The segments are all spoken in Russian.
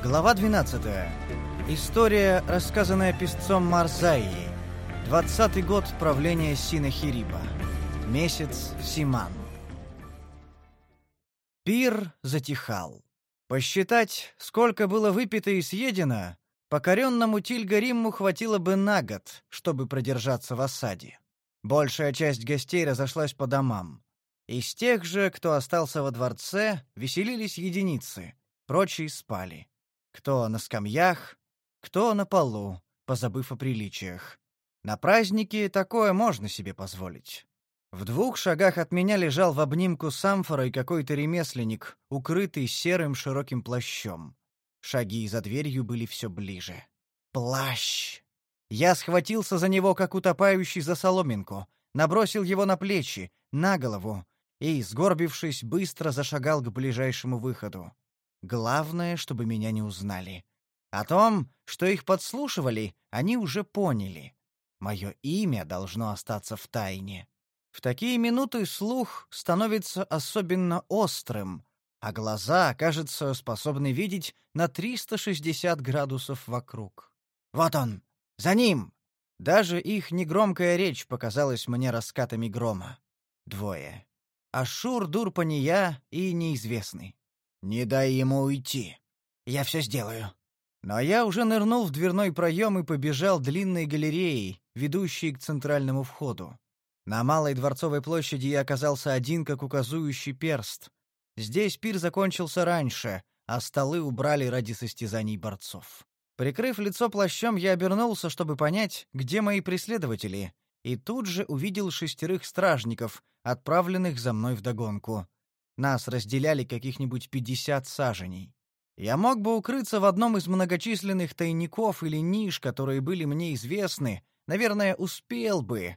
Глава 12. История, рассказанная песцом Марзаией. Двадцатый год правления Синахириба. Месяц Симан. Пир затихал. Посчитать, сколько было выпито и съедено, покоренному Тильгаримму хватило бы на год, чтобы продержаться в осаде. Большая часть гостей разошлась по домам. Из тех же, кто остался во дворце, веселились единицы, прочие спали. Кто на скамьях, кто на полу, позабыв о приличиях. На празднике такое можно себе позволить. В двух шагах от меня лежал в обнимку с амфорой какой-то ремесленник, укрытый серым широким плащом. Шаги за дверью были все ближе. Плащ! Я схватился за него, как утопающий за соломинку, набросил его на плечи, на голову и, сгорбившись, быстро зашагал к ближайшему выходу. Главное, чтобы меня не узнали. О том, что их подслушивали, они уже поняли. Мое имя должно остаться в тайне. В такие минуты слух становится особенно острым, а глаза, кажется, способны видеть на 360 градусов вокруг. «Вот он! За ним!» Даже их негромкая речь показалась мне раскатами грома. Двое. Ашур Дурпания и неизвестный. «Не дай ему уйти. Я все сделаю». Но я уже нырнул в дверной проем и побежал длинной галереей, ведущей к центральному входу. На Малой Дворцовой площади я оказался один, как указующий перст. Здесь пир закончился раньше, а столы убрали ради состязаний борцов. Прикрыв лицо плащом, я обернулся, чтобы понять, где мои преследователи, и тут же увидел шестерых стражников, отправленных за мной вдогонку. Нас разделяли каких-нибудь пятьдесят саженей. Я мог бы укрыться в одном из многочисленных тайников или ниш, которые были мне известны, наверное, успел бы,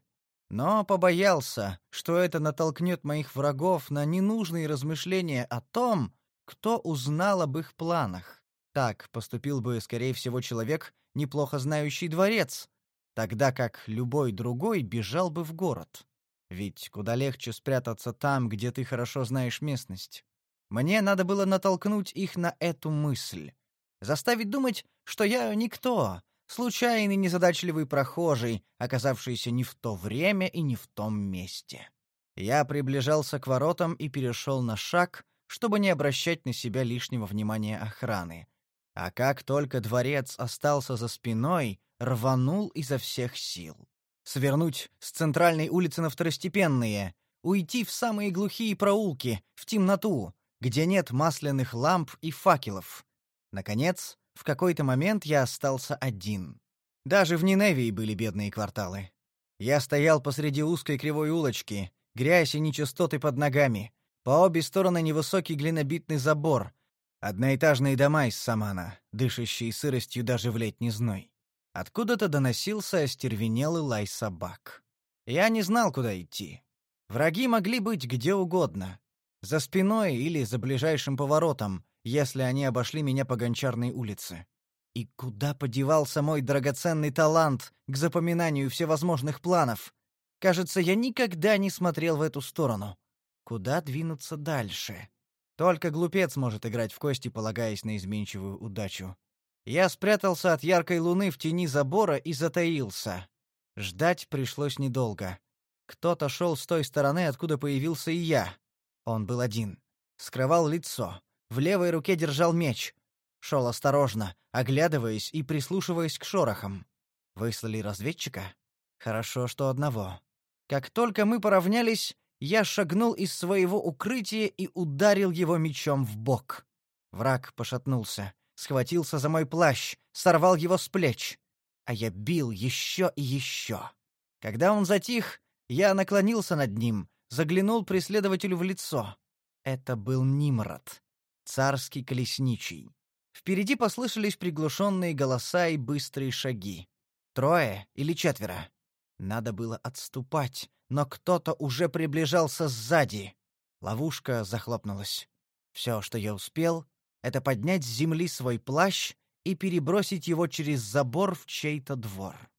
но побоялся, что это натолкнет моих врагов на ненужные размышления о том, кто узнал об их планах. Так поступил бы, скорее всего, человек, неплохо знающий дворец, тогда как любой другой бежал бы в город. Ведь куда легче спрятаться там, где ты хорошо знаешь местность. Мне надо было натолкнуть их на эту мысль. Заставить думать, что я никто, случайный незадачливый прохожий, оказавшийся не в то время и не в том месте. Я приближался к воротам и перешел на шаг, чтобы не обращать на себя лишнего внимания охраны. А как только дворец остался за спиной, рванул изо всех сил свернуть с центральной улицы на второстепенные, уйти в самые глухие проулки, в темноту, где нет масляных ламп и факелов. Наконец, в какой-то момент я остался один. Даже в Ниневии были бедные кварталы. Я стоял посреди узкой кривой улочки, грязь и нечистоты под ногами. По обе стороны невысокий глинобитный забор, одноэтажные дома из самана, дышащие сыростью даже в летний зной. Откуда-то доносился остервенелый лай собак. Я не знал, куда идти. Враги могли быть где угодно. За спиной или за ближайшим поворотом, если они обошли меня по гончарной улице. И куда подевался мой драгоценный талант к запоминанию всевозможных планов? Кажется, я никогда не смотрел в эту сторону. Куда двинуться дальше? Только глупец может играть в кости, полагаясь на изменчивую удачу. Я спрятался от яркой луны в тени забора и затаился. Ждать пришлось недолго. Кто-то шел с той стороны, откуда появился и я. Он был один. Скрывал лицо. В левой руке держал меч. Шел осторожно, оглядываясь и прислушиваясь к шорохам. Выслали разведчика? Хорошо, что одного. Как только мы поравнялись, я шагнул из своего укрытия и ударил его мечом в бок. Враг пошатнулся схватился за мой плащ, сорвал его с плеч. А я бил еще и еще. Когда он затих, я наклонился над ним, заглянул преследователю в лицо. Это был Нимрод, царский колесничий. Впереди послышались приглушенные голоса и быстрые шаги. Трое или четверо. Надо было отступать, но кто-то уже приближался сзади. Ловушка захлопнулась. Все, что я успел, это поднять с земли свой плащ и перебросить его через забор в чей-то двор.